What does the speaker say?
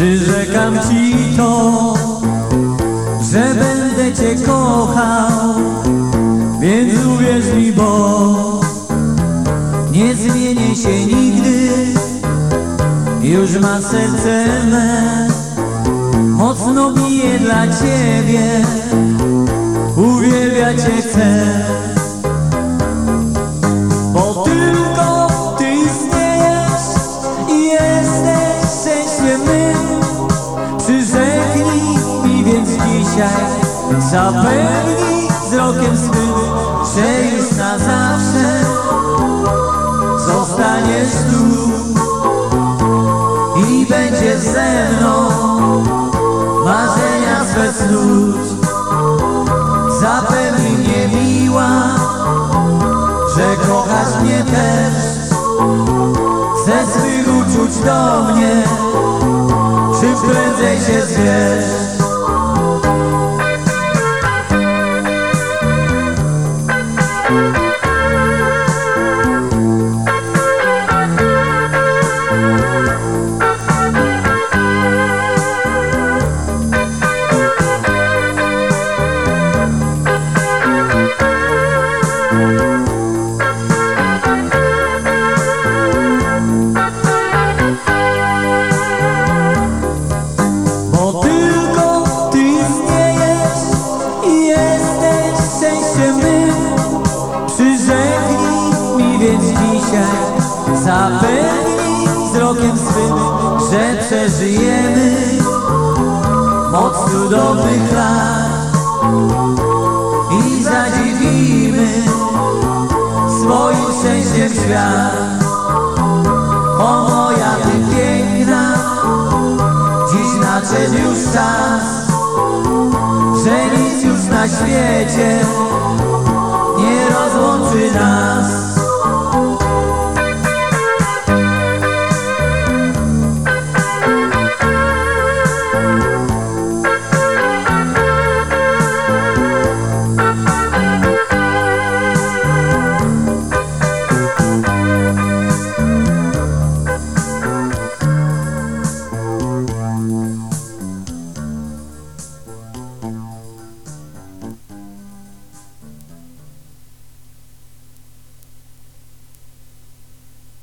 Przyrzekam ci to, że będę cię kochał, więc uwierz mi, bo nie zmienię się nigdy. Już ma serce me, mocno bije dla ciebie, uwielbia cię chcę. Dzisiaj, zapewnij wzrokiem swym, że już na zawsze zostaniesz tu i będziesz ze mną. Marzenia swe snuć. Zapewnij mnie miła, że kochasz mnie też. Ze swych uczuć do mnie Czym prędzej się zwierz dzisiaj Zapewnij wzrokiem swym, że przeżyjemy Moc cudownych lat I zadziwimy swoim szczęściem świat O moja Ty piękna Dziś nadszedł już czas, że nic już na świecie nie rozłączy nas.